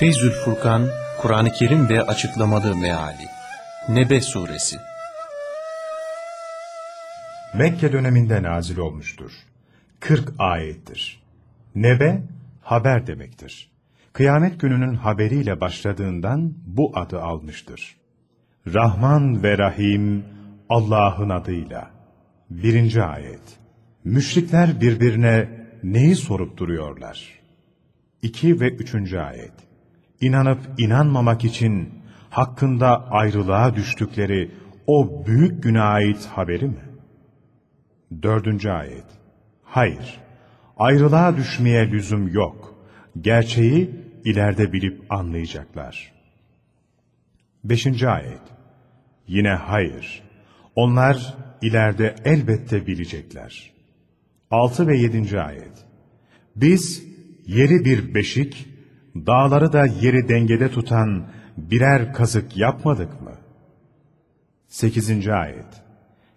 Feyzül Furkan, Kur'an-ı Kerim ve Açıklamalı Meali Nebe Suresi Mekke döneminde nazil olmuştur. 40 ayettir. Nebe, haber demektir. Kıyamet gününün haberiyle başladığından bu adı almıştır. Rahman ve Rahim, Allah'ın adıyla. Birinci ayet. Müşrikler birbirine neyi sorup duruyorlar? İki ve üçüncü ayet. İnanıp inanmamak için hakkında ayrılığa düştükleri o büyük güne ait haberi mi? Dördüncü ayet. Hayır, ayrılığa düşmeye lüzum yok. Gerçeği ileride bilip anlayacaklar. Beşinci ayet. Yine hayır. Onlar ileride elbette bilecekler. Altı ve yedinci ayet. Biz yeri bir beşik, dağları da yeri dengede tutan birer kazık yapmadık mı? Sekizinci ayet.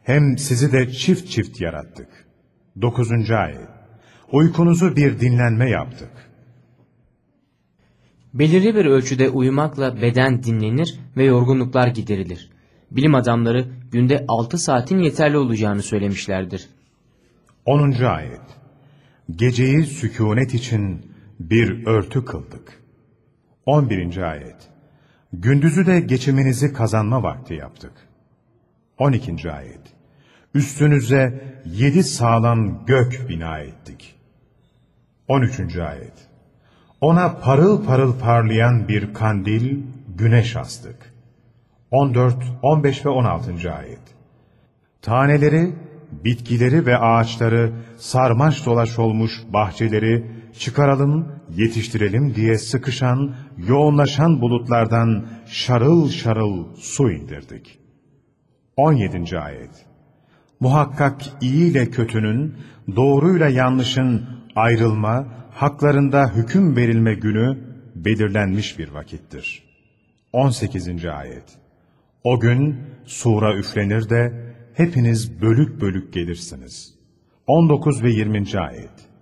Hem sizi de çift çift yarattık. Dokuzuncu ayet. Uykunuzu bir dinlenme yaptık. Belirli bir ölçüde uyumakla beden dinlenir ve yorgunluklar giderilir. Bilim adamları günde 6 saatin yeterli olacağını söylemişlerdir. 10. ayet Geceyi sükunet için bir örtü kıldık. 11. ayet Gündüzü de geçiminizi kazanma vakti yaptık. 12. ayet Üstünüze yedi sağlam gök bina ettik. 13. ayet Ona parıl parıl parlayan bir kandil, güneş astık. 14, 15 ve 16. ayet Taneleri, bitkileri ve ağaçları sarmaş dolaş olmuş bahçeleri çıkaralım, yetiştirelim diye sıkışan, yoğunlaşan bulutlardan şarıl şarıl su indirdik. 17. ayet Muhakkak iyi ile kötünün, doğruyla yanlışın ayrılma, haklarında hüküm verilme günü belirlenmiş bir vakittir. 18. ayet O gün sura üflenir de hepiniz bölük bölük gelirsiniz. 19 ve 20. ayet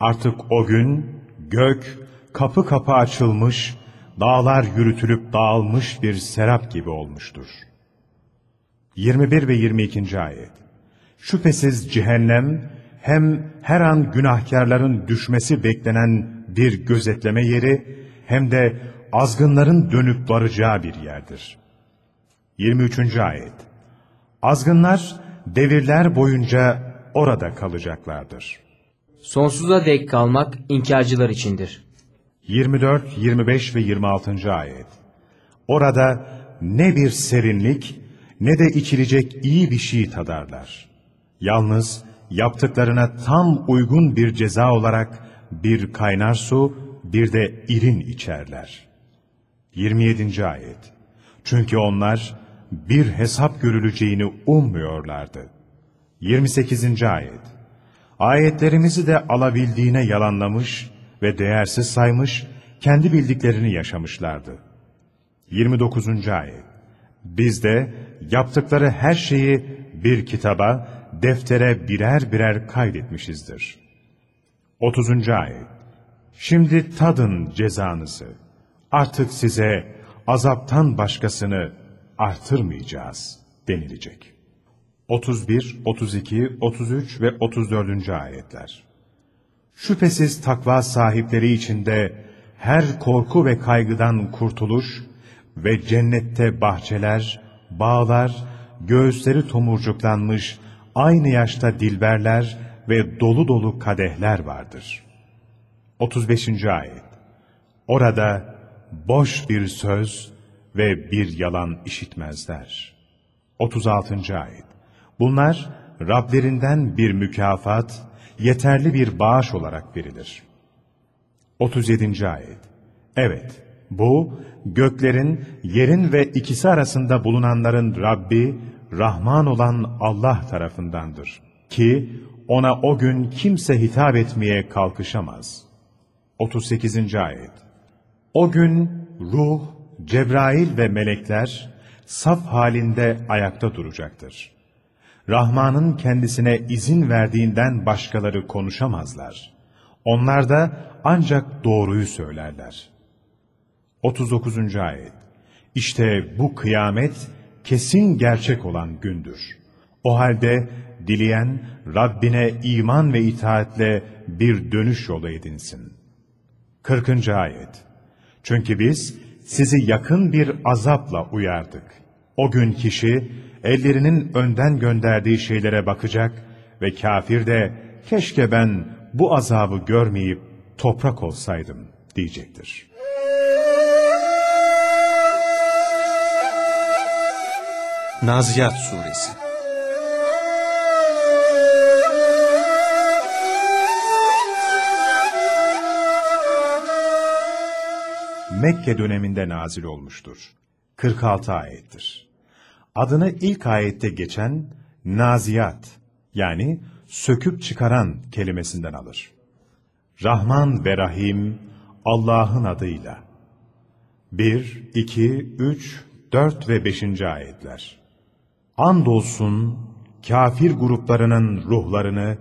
Artık o gün gök kapı kapı açılmış, dağlar yürütülüp dağılmış bir serap gibi olmuştur. 21 ve 22. ayet Şüphesiz cehennem hem her an günahkarların düşmesi beklenen bir gözetleme yeri hem de azgınların dönüp varacağı bir yerdir. 23. ayet Azgınlar devirler boyunca orada kalacaklardır. Sonsuza dek kalmak inkarcılar içindir. 24, 25 ve 26. ayet Orada ne bir serinlik ne de içilecek iyi bir şey tadarlar. Yalnız yaptıklarına tam uygun bir ceza olarak bir kaynar su, bir de irin içerler. 27. ayet Çünkü onlar bir hesap görüleceğini ummuyorlardı. 28. ayet Ayetlerimizi de alabildiğine yalanlamış ve değersiz saymış, kendi bildiklerini yaşamışlardı. 29. ayet Biz de yaptıkları her şeyi bir kitaba, deftere birer birer kaydetmişizdir. 30. ayet Şimdi tadın cezanızı. Artık size azaptan başkasını artırmayacağız denilecek. 31, 32, 33 ve 34. ayetler. Şüphesiz takva sahipleri içinde her korku ve kaygıdan kurtuluş ve cennette bahçeler, bağlar, göğüsleri tomurcuklanmış, aynı yaşta dilberler ve dolu dolu kadehler vardır. 35. ayet Orada boş bir söz ve bir yalan işitmezler. 36. ayet Bunlar Rablerinden bir mükafat, yeterli bir bağış olarak verilir. 37. ayet Evet, bu göklerin, yerin ve ikisi arasında bulunanların Rabbi, Rahman olan Allah tarafındandır. Ki ona o gün kimse hitap etmeye kalkışamaz. 38. ayet O gün ruh, Cebrail ve melekler saf halinde ayakta duracaktır. Rahman'ın kendisine izin verdiğinden başkaları konuşamazlar. Onlar da ancak doğruyu söylerler. 39. Ayet İşte bu kıyamet kesin gerçek olan gündür. O halde dileyen Rabbine iman ve itaatle bir dönüş yolu edinsin. 40. Ayet Çünkü biz sizi yakın bir azapla uyardık. O gün kişi ellerinin önden gönderdiği şeylere bakacak ve kafir de keşke ben bu azabı görmeyip toprak olsaydım diyecektir. Naziyat Suresi Mekke döneminde nazil olmuştur. 46 ayettir. Adını ilk ayette geçen naziyat yani söküp çıkaran kelimesinden alır. Rahman ve Rahim Allah'ın adıyla. 1, 2, 3, 4 ve 5. ayetler. Andolsun kafir gruplarının ruhlarını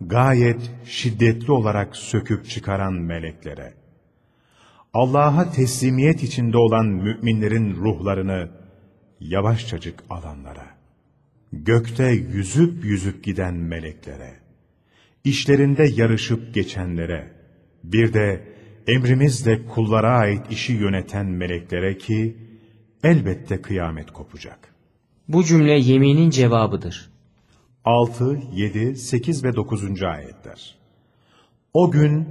gayet şiddetli olarak söküp çıkaran meleklere. Allah'a teslimiyet içinde olan müminlerin ruhlarını yavaşçacık alanlara, gökte yüzüp yüzüp giden meleklere, işlerinde yarışıp geçenlere, bir de emrimizle kullara ait işi yöneten meleklere ki, elbette kıyamet kopacak. Bu cümle yeminin cevabıdır. 6, 7, 8 ve 9. ayetler. O gün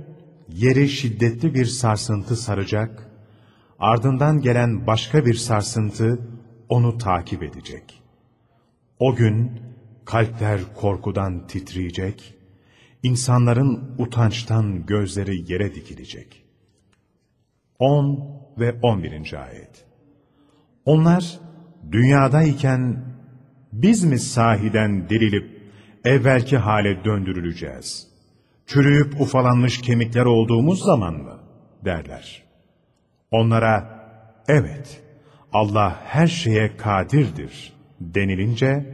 yeri şiddetli bir sarsıntı saracak, ardından gelen başka bir sarsıntı onu takip edecek. O gün kalpler korkudan titreyecek, insanların utançtan gözleri yere dikilecek. 10 ve 11. ayet. Onlar dünyadayken biz mi sahiden dirilip evvelki hale döndürüleceğiz? Çürüyüp ufalanmış kemikler olduğumuz zaman mı? derler. Onlara evet Allah her şeye kadirdir denilince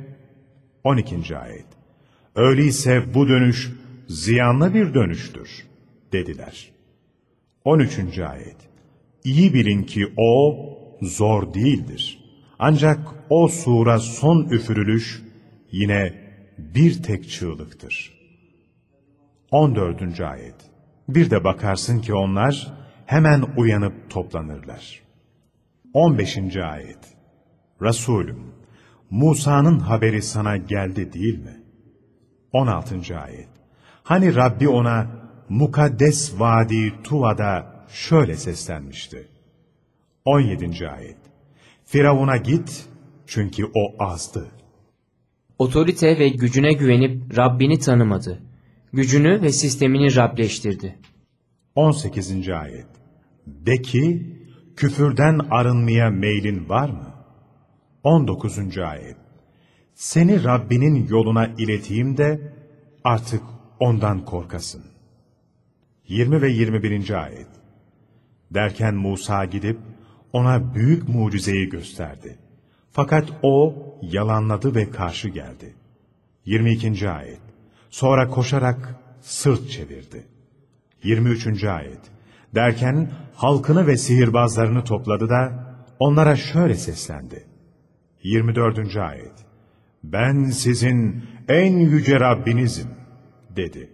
12. ayet. Öyleyse bu dönüş ziyanlı bir dönüştür dediler. 13. ayet. İyi bilin ki o zor değildir. Ancak o sura son üfürülüş yine bir tek çığlıktır. 14. ayet. Bir de bakarsın ki onlar hemen uyanıp toplanırlar. 15. ayet. Resulüm, Musa'nın haberi sana geldi değil mi? 16. ayet. Hani Rabbi ona mukaddes vadi Tuva'da şöyle seslenmişti. 17. ayet. Firavun'a git çünkü o azdı. Otorite ve gücüne güvenip Rabbini tanımadı. Gücünü ve sistemini Rableştirdi. 18. ayet. De ki, küfürden arınmaya meylin var mı? 19. ayet. Seni Rabbinin yoluna ileteyim de artık ondan korkasın. 20 ve 21. ayet. Derken Musa gidip ona büyük mucizeyi gösterdi. Fakat o yalanladı ve karşı geldi. 22. ayet. Sonra koşarak sırt çevirdi. 23. ayet. Derken halkını ve sihirbazlarını topladı da onlara şöyle seslendi. 24. ayet. Ben sizin en yüce Rabbinizim dedi.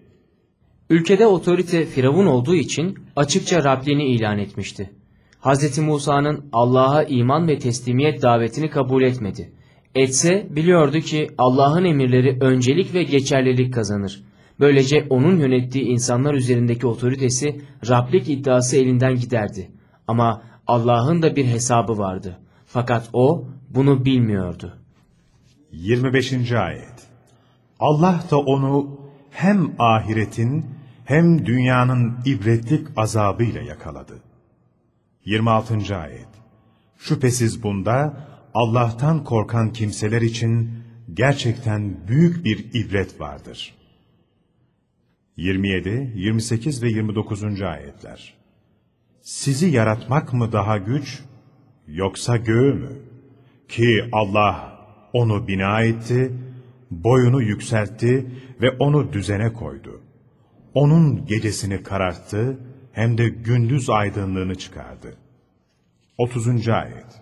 Ülkede otorite Firavun olduğu için açıkça Rabbini ilan etmişti. Hz. Musa'nın Allah'a iman ve teslimiyet davetini kabul etmedi. Etse biliyordu ki Allah'ın emirleri öncelik ve geçerlilik kazanır. Böylece onun yönettiği insanlar üzerindeki otoritesi Rablik iddiası elinden giderdi. Ama Allah'ın da bir hesabı vardı. Fakat o bunu bilmiyordu. 25. ayet. Allah da onu hem ahiretin hem dünyanın ibretlik azabıyla yakaladı. 26. ayet. Şüphesiz bunda Allah'tan korkan kimseler için gerçekten büyük bir ibret vardır. 27, 28 ve 29. ayetler. Sizi yaratmak mı daha güç, yoksa göğü mü? Ki Allah onu bina etti, boyunu yükseltti ve onu düzene koydu. Onun gecesini kararttı, hem de gündüz aydınlığını çıkardı. 30. ayet.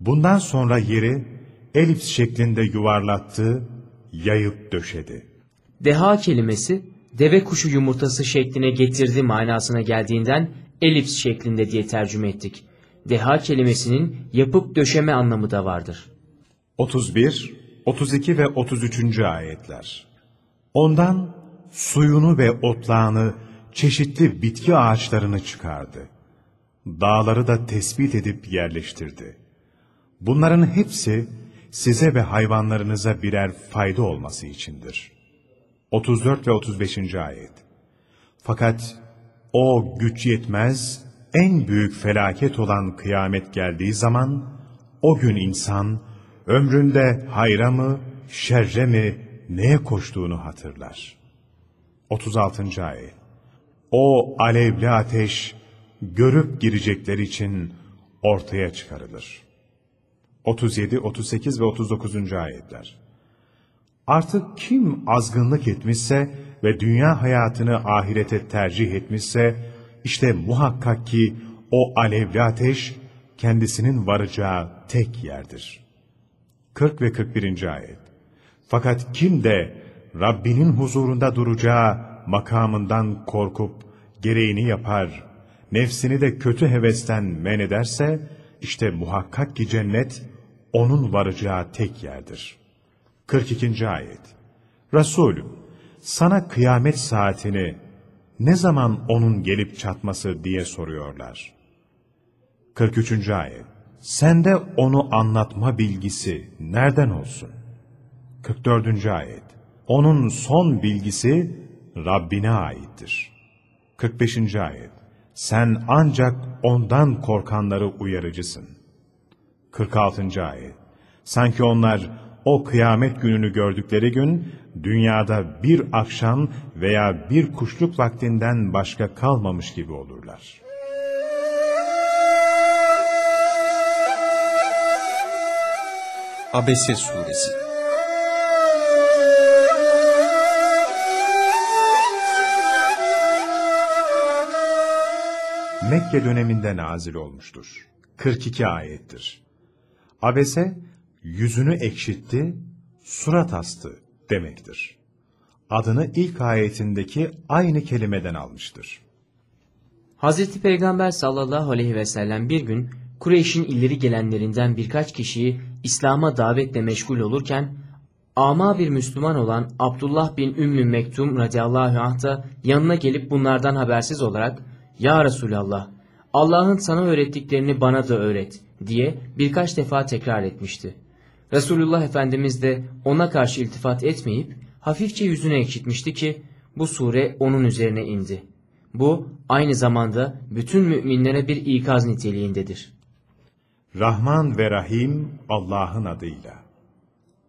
Bundan sonra yeri elips şeklinde yuvarlattı, yayıp döşedi. Deha kelimesi deve kuşu yumurtası şekline getirdi manasına geldiğinden elips şeklinde diye tercüme ettik. Deha kelimesinin yapıp döşeme anlamı da vardır. 31, 32 ve 33. ayetler. Ondan suyunu ve otlağını, çeşitli bitki ağaçlarını çıkardı. Dağları da tespit edip yerleştirdi. Bunların hepsi size ve hayvanlarınıza birer fayda olması içindir. 34 ve 35. ayet. Fakat o güç yetmez, en büyük felaket olan kıyamet geldiği zaman, o gün insan, ömründe hayra mı, şerre mi, neye koştuğunu hatırlar. 36. ayet. O alevli ateş, görüp girecekler için ortaya çıkarılır. 37, 38 ve 39. ayetler. Artık kim azgınlık etmişse ve dünya hayatını ahirete tercih etmişse, işte muhakkak ki o alevli ateş kendisinin varacağı tek yerdir. 40 ve 41. ayet. Fakat kim de Rabbinin huzurunda duracağı makamından korkup gereğini yapar, nefsini de kötü hevesten men ederse, işte muhakkak ki cennet onun varacağı tek yerdir. 42. ayet. Resulüm, sana kıyamet saatini ne zaman onun gelip çatması diye soruyorlar. 43. ayet. Sende onu anlatma bilgisi nereden olsun? 44. ayet. Onun son bilgisi Rabbine aittir. 45. ayet. Sen ancak ondan korkanları uyarıcısın. 46. ayet. Sanki onlar o kıyamet gününü gördükleri gün dünyada bir akşam veya bir kuşluk vaktinden başka kalmamış gibi olurlar. Abese Suresi Mekke döneminde nazil olmuştur. 42 ayettir. Abese, yüzünü ekşitti, surat astı demektir. Adını ilk ayetindeki aynı kelimeden almıştır. Hazreti Peygamber sallallahu aleyhi ve sellem bir gün Kureyş'in ileri gelenlerinden birkaç kişiyi İslam'a davetle meşgul olurken ama bir Müslüman olan Abdullah bin Ümmü Mektum radıyallahu anh da yanına gelip bunlardan habersiz olarak Ya Resulallah Allah'ın sana öğrettiklerini bana da öğret diye birkaç defa tekrar etmişti. Resulullah Efendimiz de ona karşı iltifat etmeyip hafifçe yüzünü ekşitmişti ki bu sure onun üzerine indi. Bu aynı zamanda bütün müminlere bir ikaz niteliğindedir. Rahman ve Rahim Allah'ın adıyla.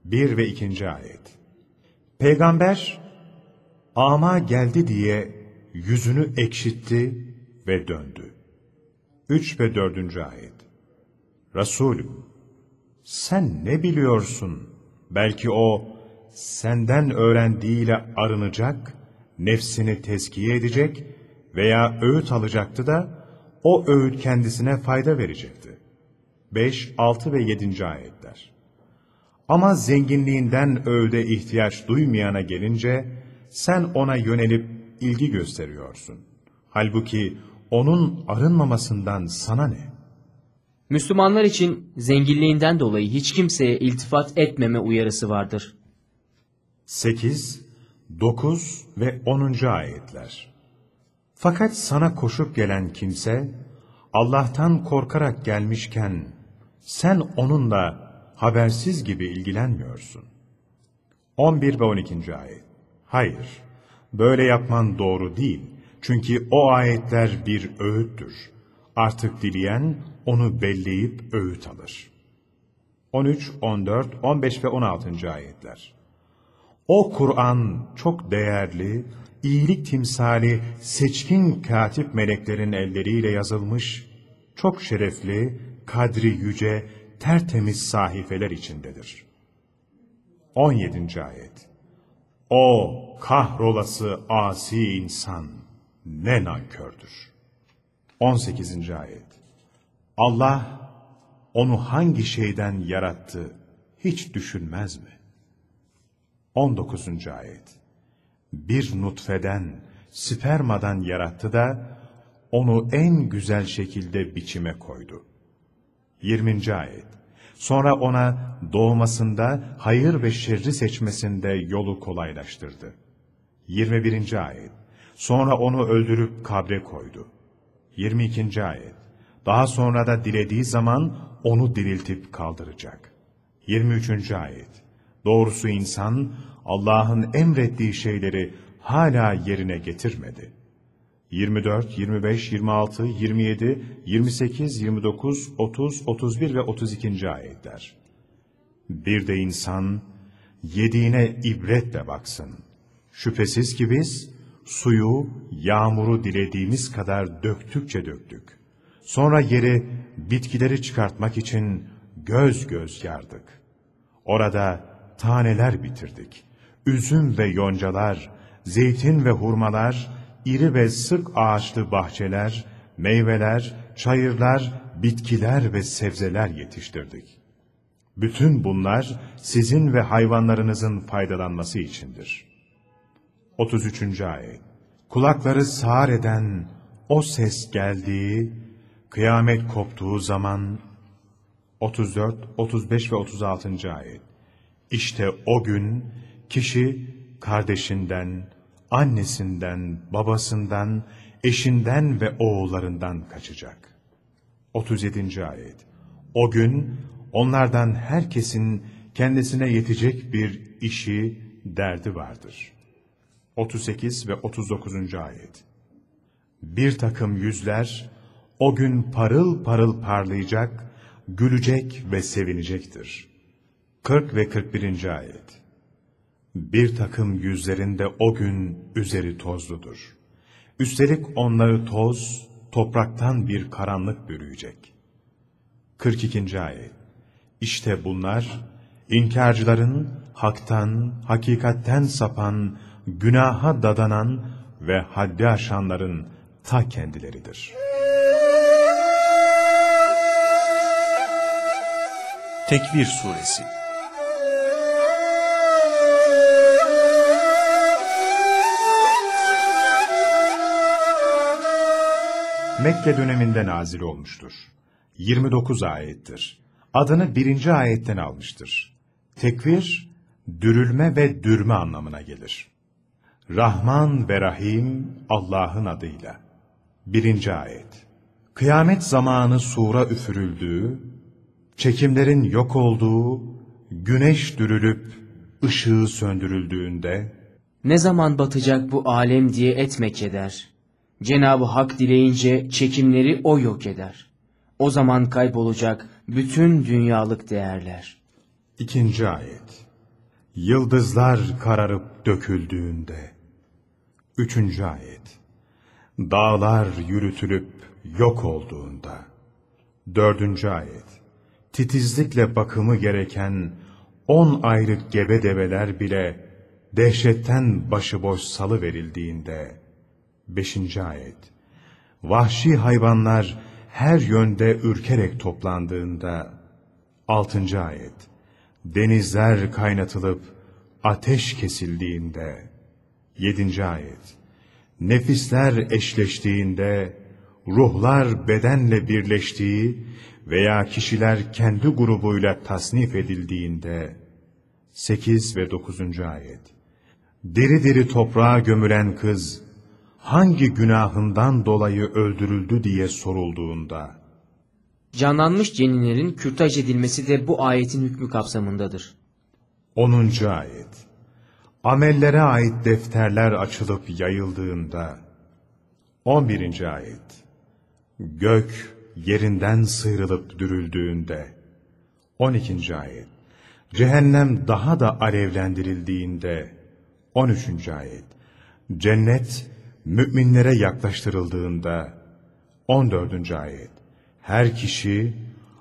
1 ve 2. ayet. Peygamber ama geldi diye yüzünü ekşitti ve döndü. 3 ve 4. ayet. Resulüm sen ne biliyorsun? Belki o senden öğrendiğiyle arınacak, nefsini tezkiye edecek veya öğüt alacaktı da o öğüt kendisine fayda verecekti. 5, 6 ve 7. ayetler. Ama zenginliğinden öğüde ihtiyaç duymayana gelince sen ona yönelip ilgi gösteriyorsun. Halbuki onun arınmamasından sana ne? Müslümanlar için zenginliğinden dolayı hiç kimseye iltifat etmeme uyarısı vardır. 8, 9 ve 10. ayetler. Fakat sana koşup gelen kimse, Allah'tan korkarak gelmişken, sen onunla habersiz gibi ilgilenmiyorsun. 11 ve 12. ayet. Hayır, böyle yapman doğru değil. Çünkü o ayetler bir öğüttür. Artık dileyen onu belleyip öğüt alır. 13, 14, 15 ve 16. ayetler. O Kur'an çok değerli, iyilik timsali seçkin katip meleklerin elleriyle yazılmış, çok şerefli, kadri yüce, tertemiz sahifeler içindedir. 17. ayet. O kahrolası asi insan ne nankördür. 18. ayet. Allah onu hangi şeyden yarattı hiç düşünmez mi? 19. ayet Bir nutfeden, spermadan yarattı da onu en güzel şekilde biçime koydu. 20. ayet Sonra ona doğmasında hayır ve şerri seçmesinde yolu kolaylaştırdı. 21. ayet Sonra onu öldürüp kabre koydu. 22. ayet Daha sonra da dilediği zaman onu diriltip kaldıracak. 23. ayet Doğrusu insan Allah'ın emrettiği şeyleri hala yerine getirmedi. 24, 25, 26, 27, 28, 29, 30, 31 ve 32. ayetler. Bir de insan yediğine ibretle baksın. Şüphesiz ki biz suyu, yağmuru dilediğimiz kadar döktükçe döktük. Sonra yeri bitkileri çıkartmak için göz göz yardık. Orada taneler bitirdik. Üzüm ve yoncalar, zeytin ve hurmalar, iri ve sık ağaçlı bahçeler, meyveler, çayırlar, bitkiler ve sebzeler yetiştirdik. Bütün bunlar sizin ve hayvanlarınızın faydalanması içindir. 33. ayet Kulakları sağır eden o ses geldiği, kıyamet koptuğu zaman 34, 35 ve 36. ayet İşte o gün kişi kardeşinden, annesinden, babasından, eşinden ve oğullarından kaçacak. 37. ayet O gün onlardan herkesin kendisine yetecek bir işi, derdi vardır. 38 ve 39. ayet Bir takım yüzler o gün parıl parıl parlayacak, gülecek ve sevinecektir. 40 ve 41. ayet Bir takım yüzlerinde o gün üzeri tozludur. Üstelik onları toz, topraktan bir karanlık bürüyecek. 42. ayet İşte bunlar, inkarcıların haktan, hakikatten sapan, günaha dadanan ve haddi aşanların ta kendileridir. Tekvir Suresi Mekke döneminde nazil olmuştur. 29 ayettir. Adını birinci ayetten almıştır. Tekvir, dürülme ve dürme anlamına gelir. Rahman ve Rahim Allah'ın adıyla. Birinci ayet. Kıyamet zamanı sura üfürüldüğü, çekimlerin yok olduğu, güneş dürülüp ışığı söndürüldüğünde, Ne zaman batacak bu alem diye etme keder. Cenab-ı Hak dileyince çekimleri o yok eder. O zaman kaybolacak bütün dünyalık değerler. İkinci ayet. Yıldızlar kararıp döküldüğünde. Üçüncü ayet. Dağlar yürütülüp yok olduğunda. Dördüncü ayet. Titizlikle bakımı gereken on aylık gebe develer bile dehşetten başıboş salı verildiğinde. Beşinci ayet. Vahşi hayvanlar her yönde ürkerek toplandığında. Altıncı ayet. Denizler kaynatılıp ateş kesildiğinde. Yedinci ayet. Nefisler eşleştiğinde, ruhlar bedenle birleştiği veya kişiler kendi grubuyla tasnif edildiğinde. Sekiz ve dokuzuncu ayet. Diri diri toprağa gömülen kız, hangi günahından dolayı öldürüldü diye sorulduğunda, Canlanmış ceninlerin kürtaj edilmesi de bu ayetin hükmü kapsamındadır. 10. ayet Amellere ait defterler açılıp yayıldığında 11. ayet Gök yerinden sıyrılıp dürüldüğünde 12. ayet Cehennem daha da alevlendirildiğinde 13. ayet Cennet müminlere yaklaştırıldığında 14. ayet Her kişi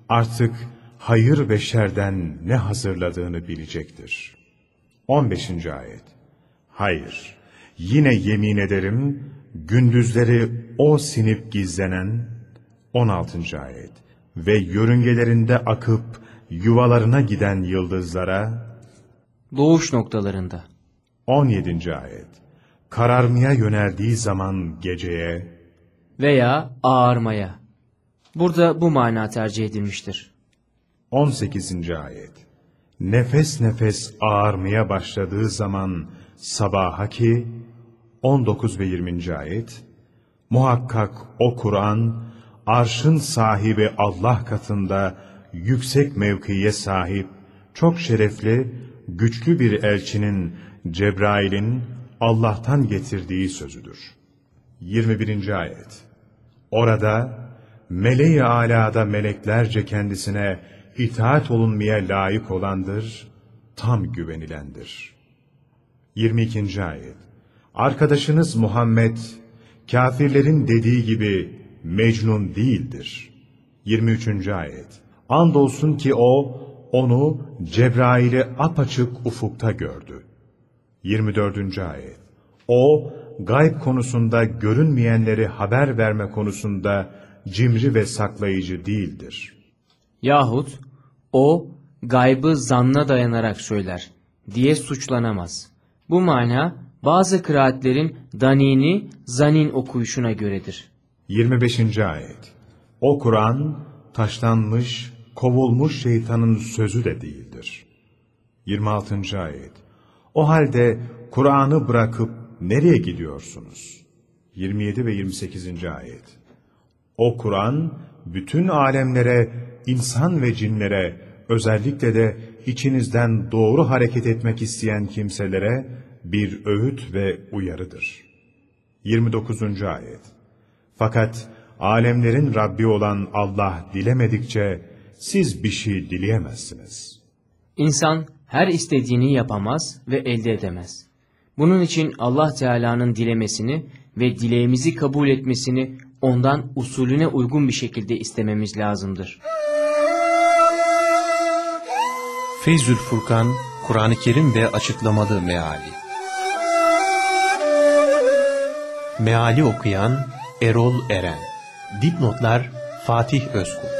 artık hayır ve şerden ne hazırladığını bilecektir. 15. ayet Hayır, yine yemin ederim, gündüzleri o sinip gizlenen 16. ayet ve yörüngelerinde akıp yuvalarına giden yıldızlara Doğuş noktalarında. 17. ayet kararmaya yöneldiği zaman geceye Veya ağarmaya. Burada bu mana tercih edilmiştir. 18. ayet nefes nefes ağarmaya başladığı zaman sabaha ki 19 ve 20. ayet muhakkak o Kur'an arşın sahibi Allah katında yüksek mevkiye sahip çok şerefli güçlü bir elçinin Cebrail'in Allah'tan getirdiği sözüdür. 21. ayet Orada meleği alada meleklerce kendisine itaat olunmaya layık olandır, tam güvenilendir. 22. ayet Arkadaşınız Muhammed, kafirlerin dediği gibi Mecnun değildir. 23. ayet Andolsun ki o, onu Cebrail'i apaçık ufukta gördü. 24. ayet O, gayb konusunda görünmeyenleri haber verme konusunda cimri ve saklayıcı değildir. Yahut o gaybı zanna dayanarak söyler diye suçlanamaz. Bu mana bazı kıraatlerin danini zanin okuyuşuna göredir. 25. ayet O Kur'an taşlanmış, kovulmuş şeytanın sözü de değildir. 26. ayet O halde Kur'an'ı bırakıp nereye gidiyorsunuz? 27 ve 28. ayet O Kur'an bütün alemlere, insan ve cinlere, özellikle de içinizden doğru hareket etmek isteyen kimselere bir öğüt ve uyarıdır. 29. ayet Fakat alemlerin Rabbi olan Allah dilemedikçe siz bir şey dileyemezsiniz. İnsan her istediğini yapamaz ve elde edemez. Bunun için Allah Teala'nın dilemesini ve dileğimizi kabul etmesini ondan usulüne uygun bir şekilde istememiz lazımdır. Feyzül Furkan, Kur'an-ı Kerim ve açıklamalı meali. Meali okuyan Erol Eren. Dipnotlar Fatih Özkul.